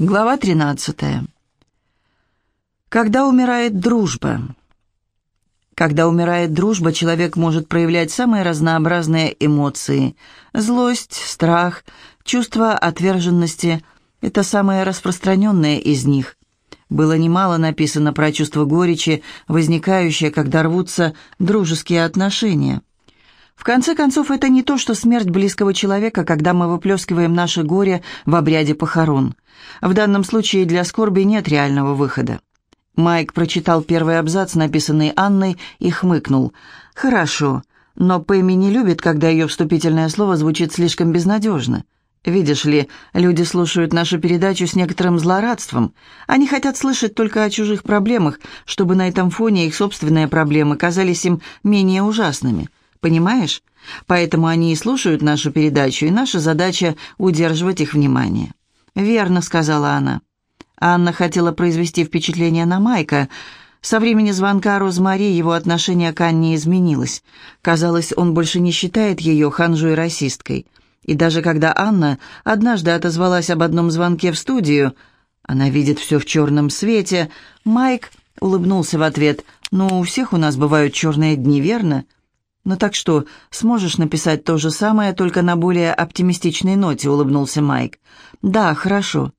Глава 13. Когда умирает дружба? Когда умирает дружба, человек может проявлять самые разнообразные эмоции. Злость, страх, чувство отверженности – это самые распространенные из них. Было немало написано про чувство горечи, возникающее, когда рвутся дружеские отношения. В конце концов, это не то, что смерть близкого человека, когда мы выплескиваем наше горе в обряде похорон. В данном случае для скорби нет реального выхода. Майк прочитал первый абзац, написанный Анной, и хмыкнул. «Хорошо, но Пэми не любит, когда ее вступительное слово звучит слишком безнадежно. Видишь ли, люди слушают нашу передачу с некоторым злорадством. Они хотят слышать только о чужих проблемах, чтобы на этом фоне их собственные проблемы казались им менее ужасными». Понимаешь? Поэтому они и слушают нашу передачу, и наша задача — удерживать их внимание». «Верно», — сказала она. Анна хотела произвести впечатление на Майка. Со времени звонка Розмари его отношение к Анне изменилось. Казалось, он больше не считает ее ханжой расисткой. И даже когда Анна однажды отозвалась об одном звонке в студию, она видит все в черном свете, Майк улыбнулся в ответ. «Ну, у всех у нас бывают черные дни, верно?» «Ну так что, сможешь написать то же самое, только на более оптимистичной ноте?» — улыбнулся Майк. «Да, хорошо.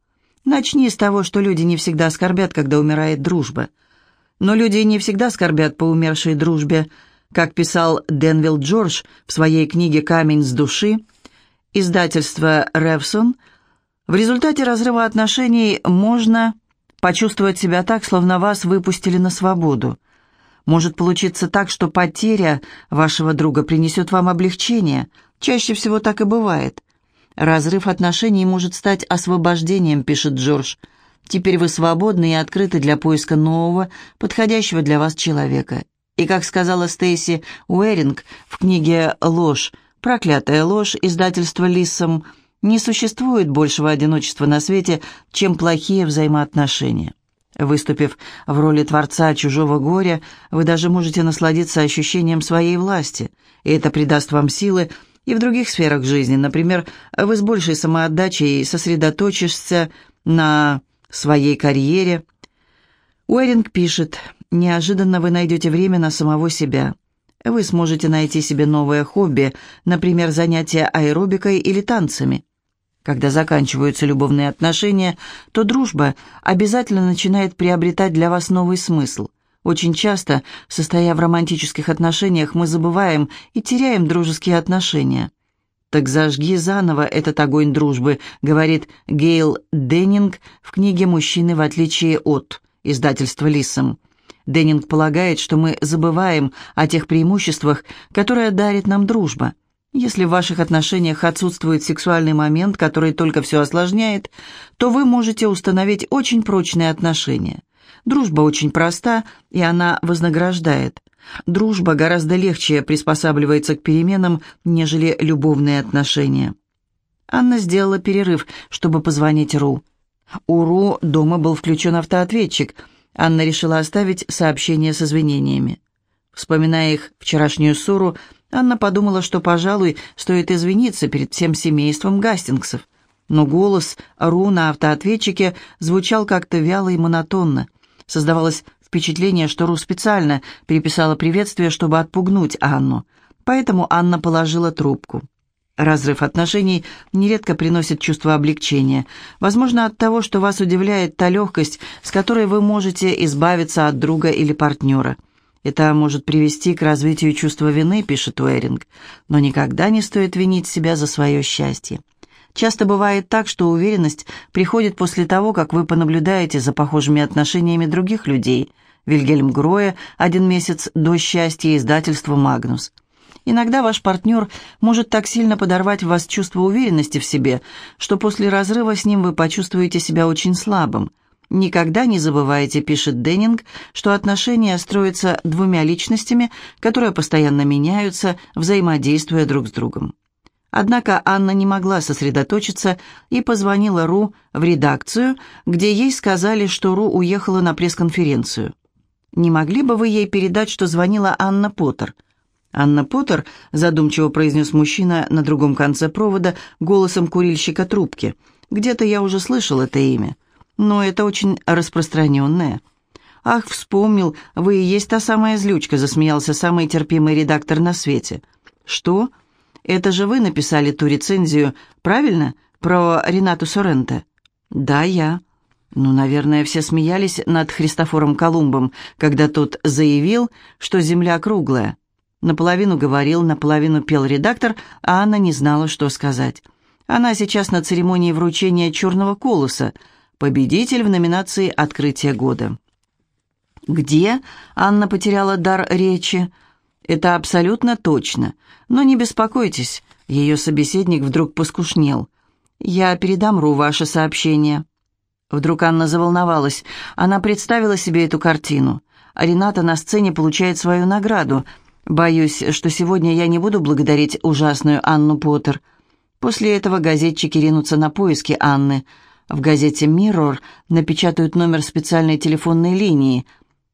Начни с того, что люди не всегда скорбят, когда умирает дружба. Но люди не всегда скорбят по умершей дружбе. Как писал Денвилл Джордж в своей книге «Камень с души», издательство «Ревсон», в результате разрыва отношений можно почувствовать себя так, словно вас выпустили на свободу. Может получиться так, что потеря вашего друга принесет вам облегчение. Чаще всего так и бывает. Разрыв отношений может стать освобождением, пишет Джордж. Теперь вы свободны и открыты для поиска нового, подходящего для вас человека. И, как сказала Стейси Уэринг в книге «Ложь», «Проклятая ложь» издательства «Лиссом», не существует большего одиночества на свете, чем плохие взаимоотношения. Выступив в роли творца чужого горя, вы даже можете насладиться ощущением своей власти, и это придаст вам силы и в других сферах жизни. Например, вы с большей самоотдачей сосредоточишься на своей карьере. Уэринг пишет, «Неожиданно вы найдете время на самого себя. Вы сможете найти себе новое хобби, например, занятия аэробикой или танцами. Когда заканчиваются любовные отношения, то дружба обязательно начинает приобретать для вас новый смысл. Очень часто, состоя в романтических отношениях, мы забываем и теряем дружеские отношения. «Так зажги заново этот огонь дружбы», — говорит Гейл Деннинг в книге «Мужчины в отличие от» издательства «Лисом». Деннинг полагает, что мы забываем о тех преимуществах, которые дарит нам дружба — если в ваших отношениях отсутствует сексуальный момент, который только все осложняет, то вы можете установить очень прочные отношения. Дружба очень проста, и она вознаграждает. Дружба гораздо легче приспосабливается к переменам, нежели любовные отношения. Анна сделала перерыв, чтобы позвонить Ру. У Ру дома был включен автоответчик. Анна решила оставить сообщение с извинениями. Вспоминая их вчерашнюю ссору, Анна подумала, что, пожалуй, стоит извиниться перед всем семейством Гастингсов. Но голос Ру на автоответчике звучал как-то вяло и монотонно. Создавалось впечатление, что Ру специально переписала приветствие, чтобы отпугнуть Анну. Поэтому Анна положила трубку. Разрыв отношений нередко приносит чувство облегчения. Возможно, от того, что вас удивляет та легкость, с которой вы можете избавиться от друга или партнера – это может привести к развитию чувства вины, пишет Уэринг, но никогда не стоит винить себя за свое счастье. Часто бывает так, что уверенность приходит после того, как вы понаблюдаете за похожими отношениями других людей. Вильгельм Гроя «Один месяц до счастья» издательство «Магнус». Иногда ваш партнер может так сильно подорвать в вас чувство уверенности в себе, что после разрыва с ним вы почувствуете себя очень слабым. Никогда не забывайте, пишет Деннинг, что отношения строятся двумя личностями, которые постоянно меняются, взаимодействуя друг с другом. Однако Анна не могла сосредоточиться и позвонила Ру в редакцию, где ей сказали, что Ру уехала на пресс-конференцию. «Не могли бы вы ей передать, что звонила Анна Поттер?» «Анна Поттер», — задумчиво произнес мужчина на другом конце провода голосом курильщика трубки. «Где-то я уже слышал это имя». Но это очень распространенное. «Ах, вспомнил, вы и есть та самая злючка», — засмеялся самый терпимый редактор на свете. «Что? Это же вы написали ту рецензию, правильно? Про Ренату Соренто?» «Да, я». Ну, наверное, все смеялись над Христофором Колумбом, когда тот заявил, что Земля круглая. Наполовину говорил, наполовину пел редактор, а Анна не знала, что сказать. Она сейчас на церемонии вручения «Черного колоса», победитель в номинации «Открытие года». «Где?» — Анна потеряла дар речи. «Это абсолютно точно. Но не беспокойтесь». Ее собеседник вдруг поскушнел. «Я передам Ру ваше сообщение». Вдруг Анна заволновалась. Она представила себе эту картину. Рената на сцене получает свою награду. «Боюсь, что сегодня я не буду благодарить ужасную Анну Поттер». После этого газетчики ринутся на поиски Анны. В газете «Миррор» напечатают номер специальной телефонной линии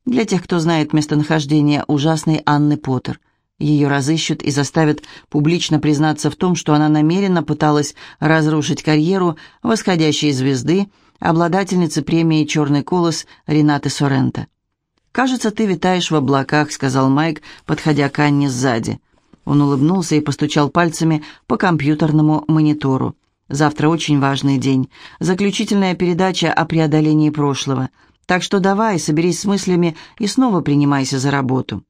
для тех, кто знает местонахождение ужасной Анны Поттер. Ее разыщут и заставят публично признаться в том, что она намеренно пыталась разрушить карьеру восходящей звезды, обладательницы премии «Черный колос» Ренаты Соренто. «Кажется, ты витаешь в облаках», — сказал Майк, подходя к Анне сзади. Он улыбнулся и постучал пальцами по компьютерному монитору. «Завтра очень важный день. Заключительная передача о преодолении прошлого. Так что давай, соберись с мыслями и снова принимайся за работу».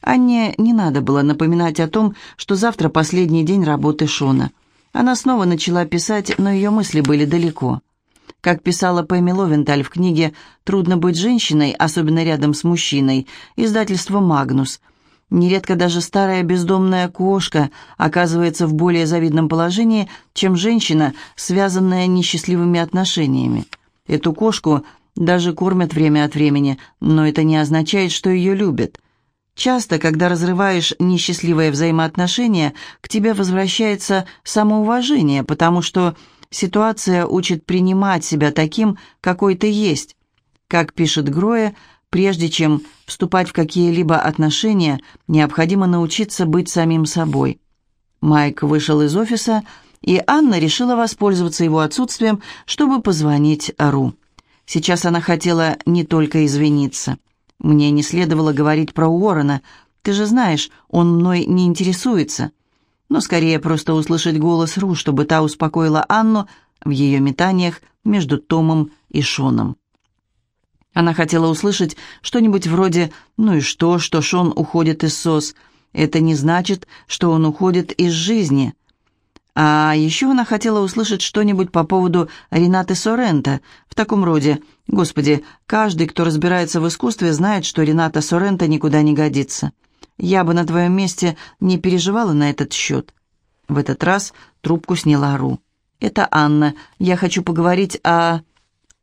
Анне не надо было напоминать о том, что завтра последний день работы Шона. Она снова начала писать, но ее мысли были далеко. Как писала Пэмми Ловенталь в книге «Трудно быть женщиной, особенно рядом с мужчиной», издательство «Магнус». Нередко даже старая бездомная кошка оказывается в более завидном положении, чем женщина, связанная несчастливыми отношениями. Эту кошку даже кормят время от времени, но это не означает, что ее любят. Часто, когда разрываешь несчастливые взаимоотношения, к тебе возвращается самоуважение, потому что Ситуация учит принимать себя таким, какой ты есть. Как пишет Гроя, прежде чем вступать в какие-либо отношения, необходимо научиться быть самим собой. Майк вышел из офиса, и Анна решила воспользоваться его отсутствием, чтобы позвонить Ру. Сейчас она хотела не только извиниться. «Мне не следовало говорить про Уоррена. Ты же знаешь, он мной не интересуется но скорее просто услышать голос Ру, чтобы та успокоила Анну в ее метаниях между Томом и Шоном. Она хотела услышать что-нибудь вроде «Ну и что, что Шон уходит из СОС? Это не значит, что он уходит из жизни». А еще она хотела услышать что-нибудь по поводу Ренаты Сорента в таком роде «Господи, каждый, кто разбирается в искусстве, знает, что Рената Сорента никуда не годится». Я бы на твоем месте не переживала на этот счет. В этот раз трубку сняла Ру. «Это Анна. Я хочу поговорить о...»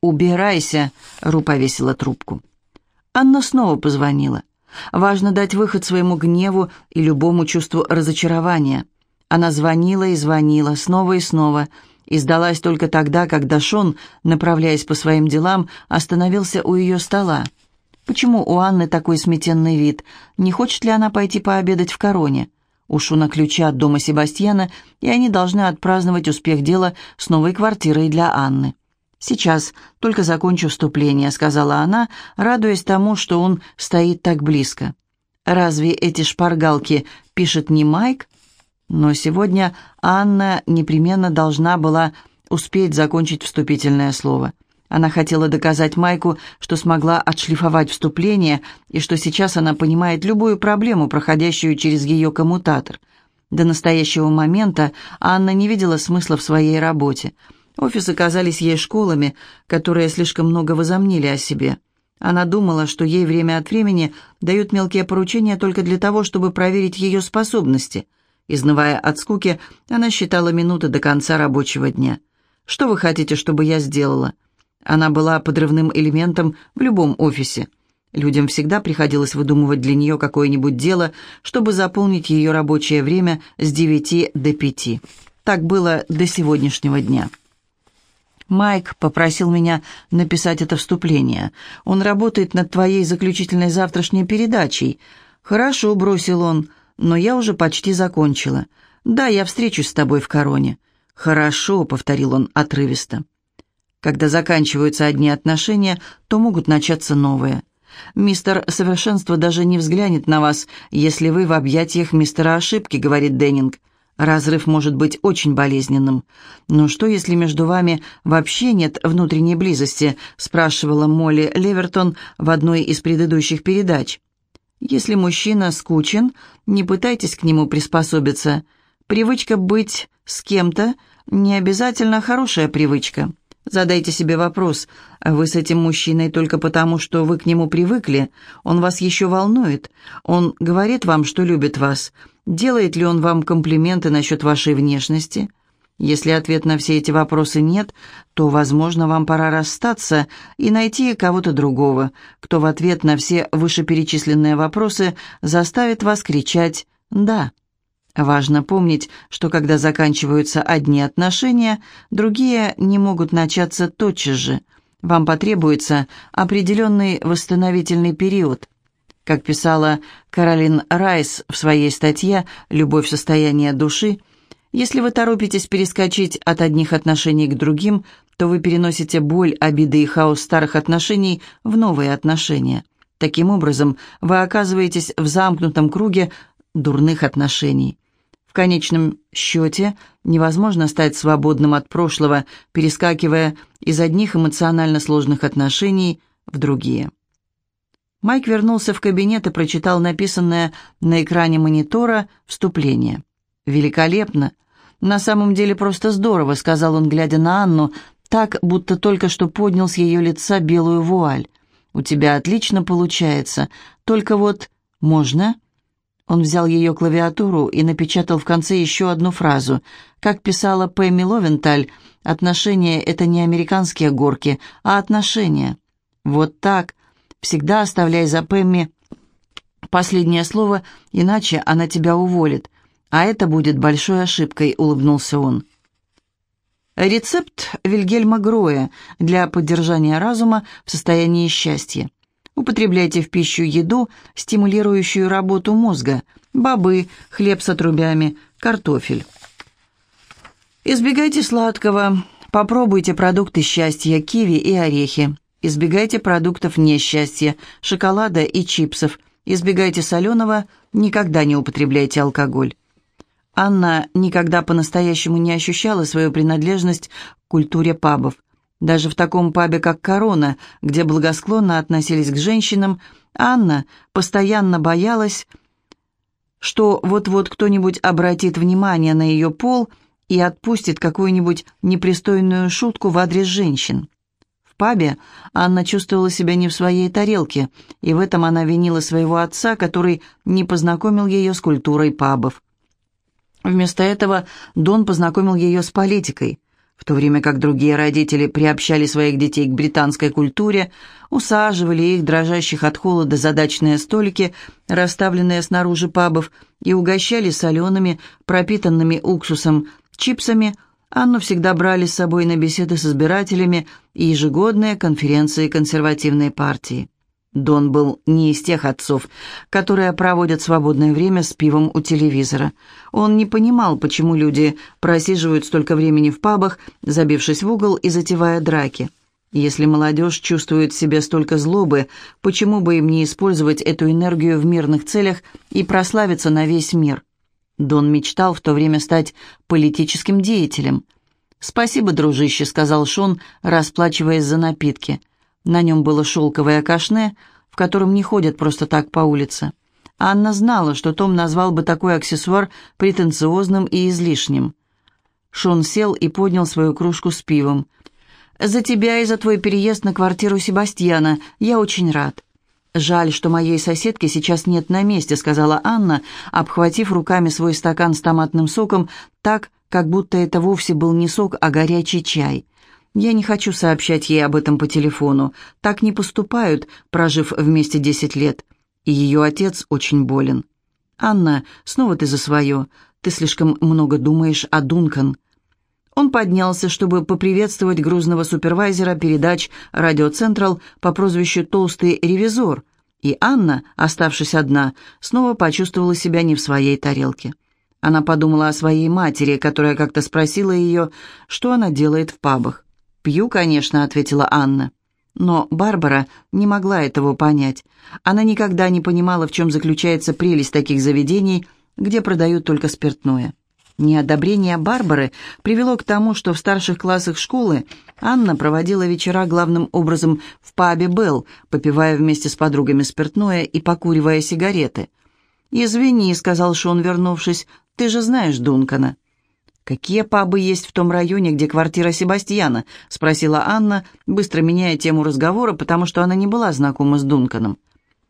«Убирайся!» — Ру повесила трубку. Анна снова позвонила. Важно дать выход своему гневу и любому чувству разочарования. Она звонила и звонила, снова и снова, и сдалась только тогда, когда Шон, направляясь по своим делам, остановился у ее стола. Почему у Анны такой сметенный вид? Не хочет ли она пойти пообедать в Короне? У Шуна ключи от дома Себастьяна, и они должны отпраздновать успех дела с новой квартирой для Анны. «Сейчас, только закончу вступление», — сказала она, радуясь тому, что он стоит так близко. «Разве эти шпаргалки пишет не Майк?» Но сегодня Анна непременно должна была успеть закончить вступительное слово. Она хотела доказать Майку, что смогла отшлифовать вступление и что сейчас она понимает любую проблему, проходящую через ее коммутатор. До настоящего момента Анна не видела смысла в своей работе. Офисы казались ей школами, которые слишком много возомнили о себе. Она думала, что ей время от времени дают мелкие поручения только для того, чтобы проверить ее способности. Изнывая от скуки, она считала минуты до конца рабочего дня. «Что вы хотите, чтобы я сделала?» Она была подрывным элементом в любом офисе. Людям всегда приходилось выдумывать для нее какое-нибудь дело, чтобы заполнить ее рабочее время с 9 до 5. Так было до сегодняшнего дня. Майк попросил меня написать это вступление. Он работает над твоей заключительной завтрашней передачей. Хорошо, бросил он, но я уже почти закончила. Да, я встречусь с тобой в Короне. Хорошо, повторил он отрывисто. Когда заканчиваются одни отношения, то могут начаться новые. «Мистер Совершенство даже не взглянет на вас, если вы в объятиях мистера Ошибки», — говорит Деннинг. Разрыв может быть очень болезненным. Но что, если между вами вообще нет внутренней близости, спрашивала Молли Левертон в одной из предыдущих передач. Если мужчина скучен, не пытайтесь к нему приспособиться. Привычка быть с кем-то не обязательно хорошая привычка. Задайте себе вопрос, вы с этим мужчиной только потому, что вы к нему привыкли? Он вас еще волнует? Он говорит вам, что любит вас? Делает ли он вам комплименты насчет вашей внешности? Если ответ на все эти вопросы нет, то, возможно, вам пора расстаться и найти кого-то другого, кто в ответ на все вышеперечисленные вопросы заставит вас кричать «да». Важно помнить, что когда заканчиваются одни отношения, другие не могут начаться тотчас же. Вам потребуется определенный восстановительный период. Как писала Каролин Райс в своей статье «Любовь. Состояние души», если вы торопитесь перескочить от одних отношений к другим, то вы переносите боль, обиды и хаос старых отношений в новые отношения. Таким образом, вы оказываетесь в замкнутом круге дурных отношений конечном счете невозможно стать свободным от прошлого, перескакивая из одних эмоционально сложных отношений в другие. Майк вернулся в кабинет и прочитал написанное на экране монитора вступление. «Великолепно! На самом деле просто здорово», — сказал он, глядя на Анну, так, будто только что поднял с ее лица белую вуаль. «У тебя отлично получается, только вот можно...» Он взял ее клавиатуру и напечатал в конце еще одну фразу. Как писала Пэмми Ловенталь, отношения — это не американские горки, а отношения. Вот так. Всегда оставляй за Пэмми последнее слово, иначе она тебя уволит. А это будет большой ошибкой, улыбнулся он. Рецепт Вильгельма Гроя для поддержания разума в состоянии счастья. Употребляйте в пищу еду, стимулирующую работу мозга, бобы, хлеб с отрубями, картофель. Избегайте сладкого, попробуйте продукты счастья, киви и орехи. Избегайте продуктов несчастья, шоколада и чипсов. Избегайте соленого, никогда не употребляйте алкоголь. Анна никогда по-настоящему не ощущала свою принадлежность к культуре пабов. Даже в таком пабе, как «Корона», где благосклонно относились к женщинам, Анна постоянно боялась, что вот-вот кто-нибудь обратит внимание на ее пол и отпустит какую-нибудь непристойную шутку в адрес женщин. В пабе Анна чувствовала себя не в своей тарелке, и в этом она винила своего отца, который не познакомил ее с культурой пабов. Вместо этого Дон познакомил ее с политикой – в то время как другие родители приобщали своих детей к британской культуре, усаживали их, дрожащих от холода, задачные столики, расставленные снаружи пабов, и угощали солеными, пропитанными уксусом, чипсами, Анну всегда брали с собой на беседы с избирателями и ежегодные конференции консервативной партии. Дон был не из тех отцов, которые проводят свободное время с пивом у телевизора. Он не понимал, почему люди просиживают столько времени в пабах, забившись в угол и затевая драки. Если молодежь чувствует в себе столько злобы, почему бы им не использовать эту энергию в мирных целях и прославиться на весь мир? Дон мечтал в то время стать политическим деятелем. «Спасибо, дружище», — сказал Шон, расплачиваясь за напитки. На нем было шелковое кашне, в котором не ходят просто так по улице. Анна знала, что Том назвал бы такой аксессуар претенциозным и излишним. Шон сел и поднял свою кружку с пивом. «За тебя и за твой переезд на квартиру Себастьяна. Я очень рад». «Жаль, что моей соседки сейчас нет на месте», — сказала Анна, обхватив руками свой стакан с томатным соком так, как будто это вовсе был не сок, а горячий чай. Я не хочу сообщать ей об этом по телефону. Так не поступают, прожив вместе десять лет. И ее отец очень болен. «Анна, снова ты за свое. Ты слишком много думаешь о Дункан». Он поднялся, чтобы поприветствовать грузного супервайзера передач «Радио Централ» по прозвищу «Толстый ревизор», и Анна, оставшись одна, снова почувствовала себя не в своей тарелке. Она подумала о своей матери, которая как-то спросила ее, что она делает в пабах. «Пью, конечно», — ответила Анна. Но Барбара не могла этого понять. Она никогда не понимала, в чем заключается прелесть таких заведений, где продают только спиртное. Неодобрение Барбары привело к тому, что в старших классах школы Анна проводила вечера главным образом в пабе «Белл», попивая вместе с подругами спиртное и покуривая сигареты. «Извини», — сказал Шон, вернувшись, — «ты же знаешь Дункана». «Какие пабы есть в том районе, где квартира Себастьяна?» — спросила Анна, быстро меняя тему разговора, потому что она не была знакома с Дунканом.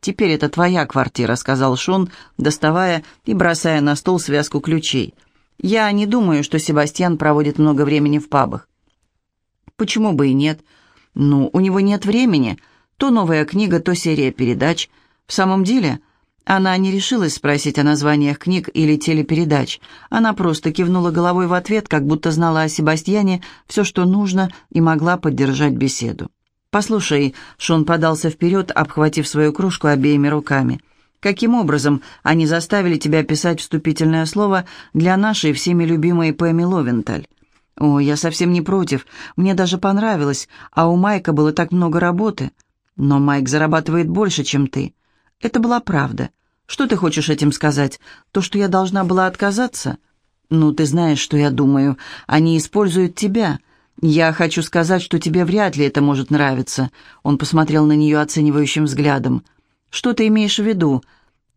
«Теперь это твоя квартира», — сказал Шон, доставая и бросая на стол связку ключей. Я не думаю, что Себастьян проводит много времени в пабах. Почему бы и нет? Ну, у него нет времени. То новая книга, то серия передач. В самом деле, она не решилась спросить о названиях книг или телепередач. Она просто кивнула головой в ответ, как будто знала о Себастьяне все, что нужно, и могла поддержать беседу. «Послушай», — Шон подался вперед, обхватив свою кружку обеими руками, — Каким образом они заставили тебя писать вступительное слово для нашей всеми любимой Пэмми Ловенталь? О, я совсем не против, мне даже понравилось, а у Майка было так много работы. Но Майк зарабатывает больше, чем ты. Это была правда. Что ты хочешь этим сказать? То, что я должна была отказаться? Ну, ты знаешь, что я думаю. Они используют тебя. Я хочу сказать, что тебе вряд ли это может нравиться. Он посмотрел на нее оценивающим взглядом. Что ты имеешь в виду?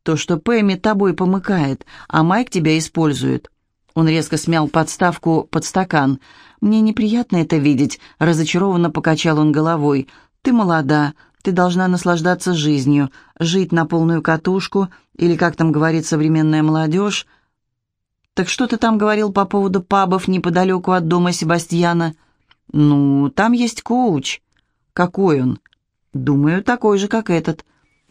То, что Пэмми тобой помыкает, а Майк тебя использует. Он резко смял подставку под стакан. «Мне неприятно это видеть», — разочарованно покачал он головой. «Ты молода, ты должна наслаждаться жизнью, жить на полную катушку, или, как там говорит современная молодежь. Так что ты там говорил по поводу пабов неподалеку от дома Себастьяна? Ну, там есть коуч. Какой он? Думаю, такой же, как этот.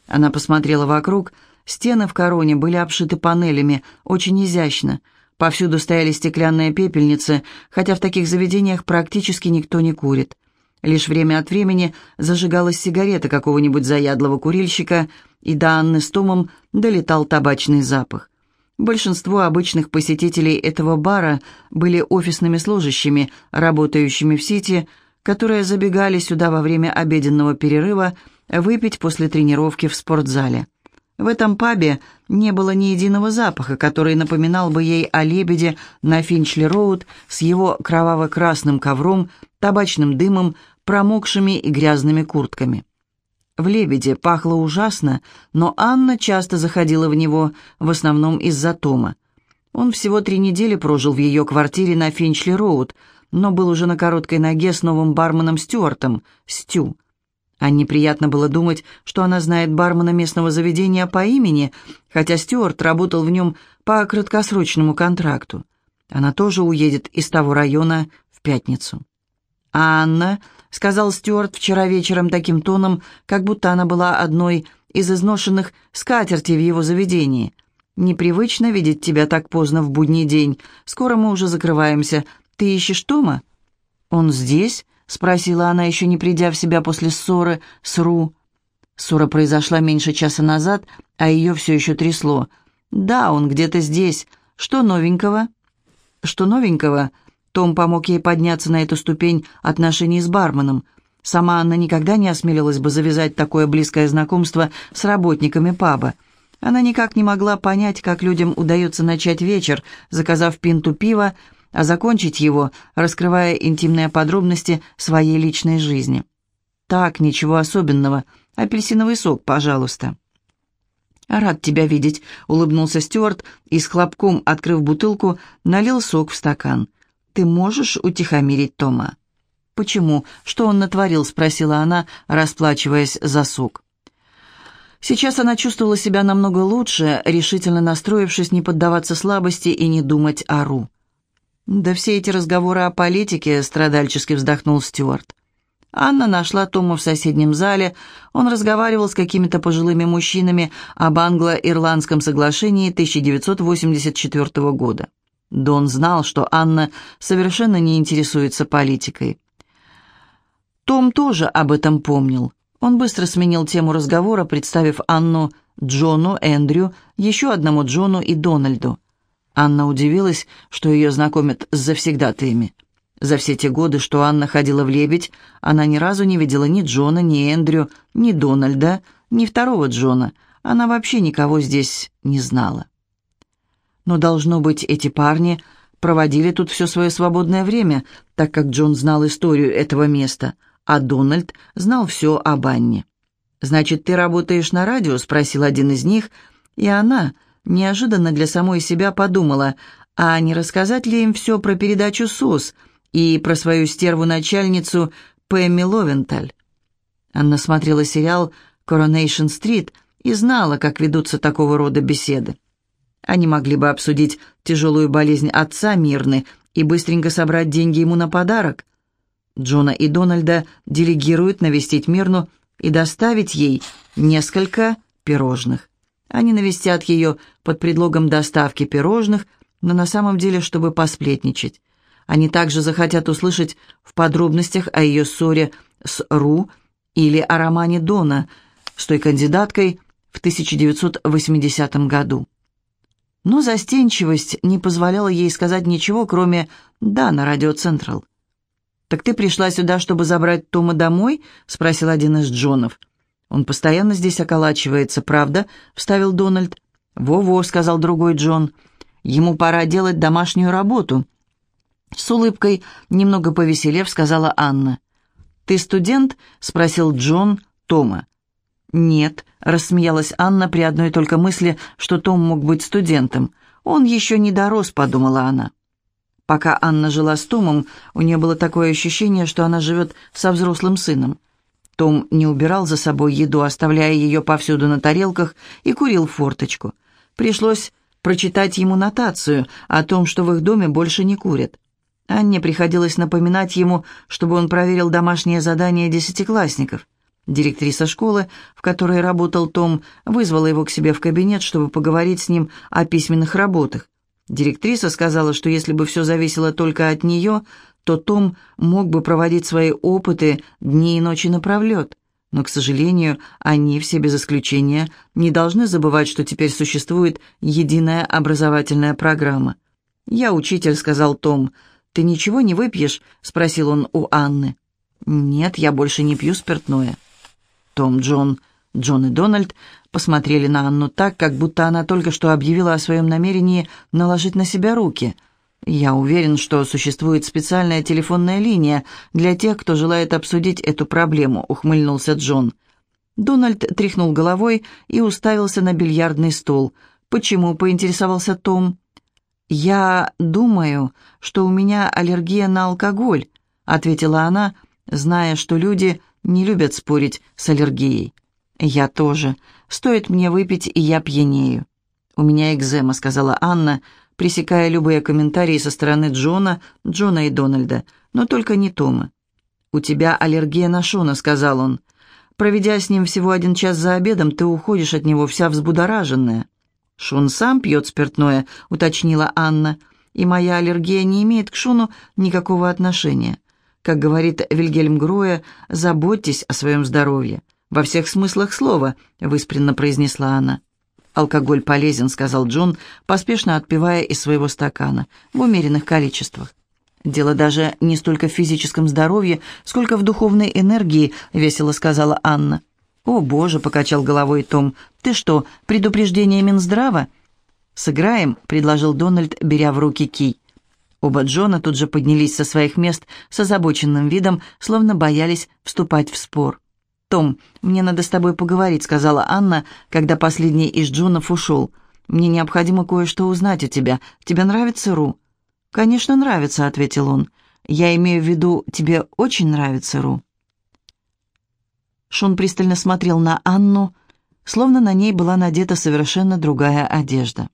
Она посмотрела вокруг. Стены в короне были обшиты панелями, очень изящно. Повсюду стояли стеклянные пепельницы, хотя в таких заведениях практически никто не курит. Лишь время от времени зажигалась сигарета какого-нибудь заядлого курильщика, и до Анны с Томом долетал табачный запах. Большинство обычных посетителей этого бара были офисными служащими, работающими в Сити, которые забегали сюда во время обеденного перерыва выпить после тренировки в спортзале. В этом пабе не было ни единого запаха, который напоминал бы ей о лебеде на Финчли-Роуд с его кроваво-красным ковром, табачным дымом, промокшими и грязными куртками. В «Лебеде» пахло ужасно, но Анна часто заходила в него, в основном из-за Тома. Он всего три недели прожил в ее квартире на Финчли-Роуд, но был уже на короткой ноге с новым барменом Стюартом, Стю. Анне приятно было думать, что она знает бармена местного заведения по имени, хотя Стюарт работал в нем по краткосрочному контракту. Она тоже уедет из того района в пятницу. «Анна», — сказал Стюарт вчера вечером таким тоном, как будто она была одной из изношенных скатертей в его заведении. «Непривычно видеть тебя так поздно в будний день. Скоро мы уже закрываемся. Ты ищешь Тома?» «Он здесь?» — спросила она, еще не придя в себя после ссоры с Ру. Ссора произошла меньше часа назад, а ее все еще трясло. «Да, он где-то здесь. Что новенького?» «Что новенького?» Том помог ей подняться на эту ступень отношений с барменом. Сама она никогда не осмелилась бы завязать такое близкое знакомство с работниками паба. Она никак не могла понять, как людям удается начать вечер, заказав пинту пива, а закончить его, раскрывая интимные подробности своей личной жизни. «Так, ничего особенного. Апельсиновый сок, пожалуйста». «Рад тебя видеть», — улыбнулся Стюарт и с хлопком, открыв бутылку, налил сок в стакан. «Ты можешь утихомирить Тома?» «Почему? Что он натворил?» — спросила она, расплачиваясь за сок. Сейчас она чувствовала себя намного лучше, решительно настроившись не поддаваться слабости и не думать о Ру. «Да все эти разговоры о политике», — страдальчески вздохнул Стюарт. Анна нашла Тома в соседнем зале. Он разговаривал с какими-то пожилыми мужчинами об англо-ирландском соглашении 1984 года. Дон знал, что Анна совершенно не интересуется политикой. Том тоже об этом помнил. Он быстро сменил тему разговора, представив Анну Джону, Эндрю, еще одному Джону и Дональду. Анна удивилась, что ее знакомят с завсегдатаями. За все те годы, что Анна ходила в «Лебедь», она ни разу не видела ни Джона, ни Эндрю, ни Дональда, ни второго Джона. Она вообще никого здесь не знала. Но, должно быть, эти парни проводили тут все свое свободное время, так как Джон знал историю этого места, а Дональд знал все об Анне. «Значит, ты работаешь на радио?» — спросил один из них, и она неожиданно для самой себя подумала, а не рассказать ли им все про передачу «СОС», и про свою стерву-начальницу Пэмми Ловенталь. Анна смотрела сериал «Coronation Street» и знала, как ведутся такого рода беседы. Они могли бы обсудить тяжелую болезнь отца Мирны и быстренько собрать деньги ему на подарок. Джона и Дональда делегируют навестить Мирну и доставить ей несколько пирожных. Они навестят ее под предлогом доставки пирожных, но на самом деле, чтобы посплетничать. Они также захотят услышать в подробностях о ее ссоре с Ру или о романе Дона с той кандидаткой в 1980 году. Но застенчивость не позволяла ей сказать ничего, кроме «да» на радио Централ. «Так ты пришла сюда, чтобы забрать Тома домой?» — спросил один из Джонов. «Он постоянно здесь околачивается, правда?» — вставил Дональд. «Во-во», — сказал другой Джон. «Ему пора делать домашнюю работу». С улыбкой, немного повеселев, сказала Анна. «Ты студент?» — спросил Джон Тома. «Нет», — рассмеялась Анна при одной только мысли, что Том мог быть студентом. «Он еще не дорос», — подумала она. Пока Анна жила с Томом, у нее было такое ощущение, что она живет со взрослым сыном. Том не убирал за собой еду, оставляя ее повсюду на тарелках, и курил форточку. Пришлось прочитать ему нотацию о том, что в их доме больше не курят. Анне приходилось напоминать ему, чтобы он проверил домашнее задание десятиклассников. Директриса школы, в которой работал Том, вызвала его к себе в кабинет, чтобы поговорить с ним о письменных работах. Директриса сказала, что если бы все зависело только от нее, то Том мог бы проводить свои опыты дни и ночи напролет. Но, к сожалению, они, все без исключения, не должны забывать, что теперь существует единая образовательная программа. «Я учитель», — сказал Том, — «Ты ничего не выпьешь?» — спросил он у Анны. «Нет, я больше не пью спиртное». Том, Джон, Джон и Дональд посмотрели на Анну так, как будто она только что объявила о своем намерении наложить на себя руки. «Я уверен, что существует специальная телефонная линия для тех, кто желает обсудить эту проблему», — ухмыльнулся Джон. Дональд тряхнул головой и уставился на бильярдный стол. «Почему?» — поинтересовался Том. «Я думаю, что у меня аллергия на алкоголь», — ответила она, зная, что люди не любят спорить с аллергией. «Я тоже. Стоит мне выпить, и я пьянею». «У меня экзема», — сказала Анна, пресекая любые комментарии со стороны Джона, Джона и Дональда, но только не Тома. «У тебя аллергия на Шона», — сказал он. «Проведя с ним всего один час за обедом, ты уходишь от него вся взбудораженная». «Шун сам пьет спиртное», — уточнила Анна, «и моя аллергия не имеет к Шуну никакого отношения. Как говорит Вильгельм Груя, заботьтесь о своем здоровье. Во всех смыслах слова», — выспренно произнесла она. «Алкоголь полезен», — сказал Джон, поспешно отпивая из своего стакана, в умеренных количествах. «Дело даже не столько в физическом здоровье, сколько в духовной энергии», — весело сказала Анна. «О, боже!» — покачал головой Том. «Ты что, предупреждение Минздрава?» «Сыграем», — предложил Дональд, беря в руки кий. Оба Джона тут же поднялись со своих мест с озабоченным видом, словно боялись вступать в спор. «Том, мне надо с тобой поговорить», — сказала Анна, когда последний из Джонов ушел. «Мне необходимо кое-что узнать о тебя. Тебе нравится Ру?» «Конечно, нравится», — ответил он. «Я имею в виду, тебе очень нравится Ру». Шон пристально смотрел на Анну, словно на ней была надета совершенно другая одежда.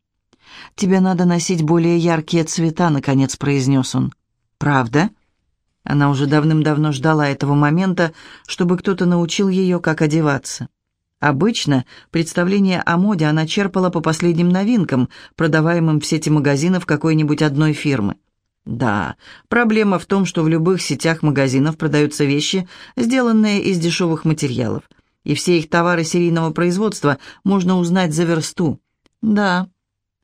«Тебе надо носить более яркие цвета», — наконец произнес он. «Правда?» Она уже давным-давно ждала этого момента, чтобы кто-то научил ее, как одеваться. Обычно представление о моде она черпала по последним новинкам, продаваемым в сети магазинов какой-нибудь одной фирмы. Да, проблема в том, что в любых сетях магазинов продаются вещи, сделанные из дешевых материалов, и все их товары серийного производства можно узнать за версту. Да,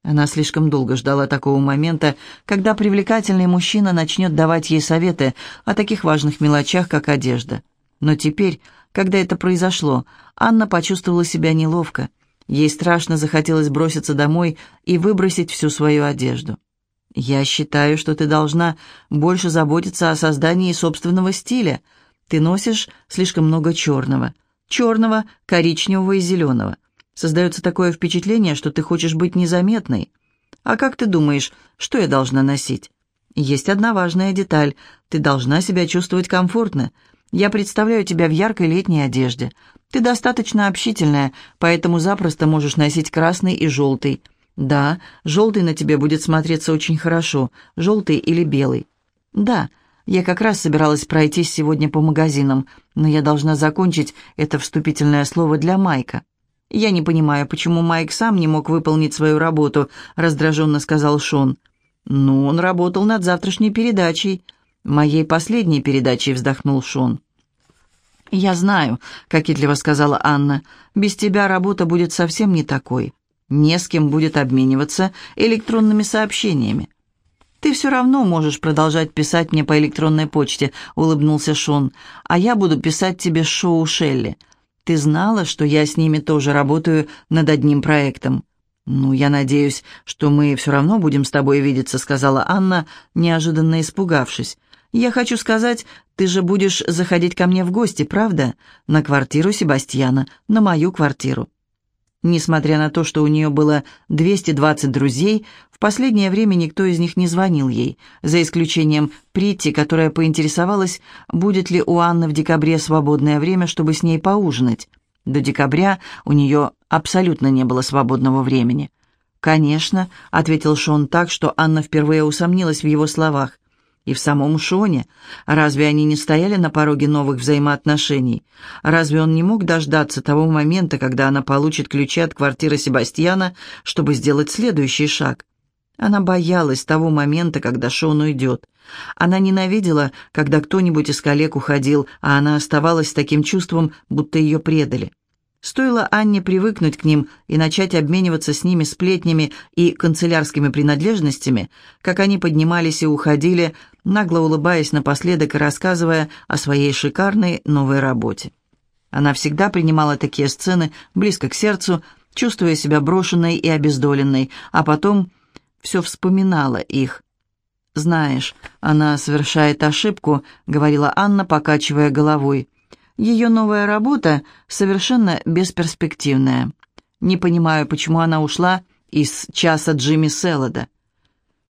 Она слишком долго ждала такого момента, когда привлекательный мужчина начнет давать ей советы о таких важных мелочах, как одежда. Но теперь, когда это произошло, Анна почувствовала себя неловко. Ей страшно захотелось броситься домой и выбросить всю свою одежду. «Я считаю, что ты должна больше заботиться о создании собственного стиля. Ты носишь слишком много черного. Черного, коричневого и зеленого. Создается такое впечатление, что ты хочешь быть незаметной. А как ты думаешь, что я должна носить? Есть одна важная деталь. Ты должна себя чувствовать комфортно. Я представляю тебя в яркой летней одежде. Ты достаточно общительная, поэтому запросто можешь носить красный и желтый. Да, желтый на тебе будет смотреться очень хорошо, желтый или белый. Да, я как раз собиралась пройтись сегодня по магазинам, но я должна закончить это вступительное слово для Майка. «Я не понимаю, почему Майк сам не мог выполнить свою работу», — раздраженно сказал Шон. «Ну, он работал над завтрашней передачей». «Моей последней передачей», — вздохнул Шон. «Я знаю», — кокетливо сказала Анна. «Без тебя работа будет совсем не такой. Не с кем будет обмениваться электронными сообщениями». «Ты все равно можешь продолжать писать мне по электронной почте», — улыбнулся Шон. «А я буду писать тебе шоу Шелли. Ты знала, что я с ними тоже работаю над одним проектом?» «Ну, я надеюсь, что мы все равно будем с тобой видеться», — сказала Анна, неожиданно испугавшись. «Я хочу сказать, ты же будешь заходить ко мне в гости, правда? На квартиру Себастьяна, на мою квартиру». Несмотря на то, что у нее было 220 друзей, в последнее время никто из них не звонил ей, за исключением Прити, которая поинтересовалась, будет ли у Анны в декабре свободное время, чтобы с ней поужинать. До декабря у нее абсолютно не было свободного времени. «Конечно», — ответил Шон так, что Анна впервые усомнилась в его словах и в самом Шоне. Разве они не стояли на пороге новых взаимоотношений? Разве он не мог дождаться того момента, когда она получит ключи от квартиры Себастьяна, чтобы сделать следующий шаг? Она боялась того момента, когда Шон уйдет. Она ненавидела, когда кто-нибудь из коллег уходил, а она оставалась с таким чувством, будто ее предали. Стоило Анне привыкнуть к ним и начать обмениваться с ними сплетнями и канцелярскими принадлежностями, как они поднимались и уходили, нагло улыбаясь напоследок и рассказывая о своей шикарной новой работе. Она всегда принимала такие сцены близко к сердцу, чувствуя себя брошенной и обездоленной, а потом все вспоминала их. «Знаешь, она совершает ошибку», — говорила Анна, покачивая головой. Ее новая работа совершенно бесперспективная. Не понимаю, почему она ушла из часа Джимми Селлода.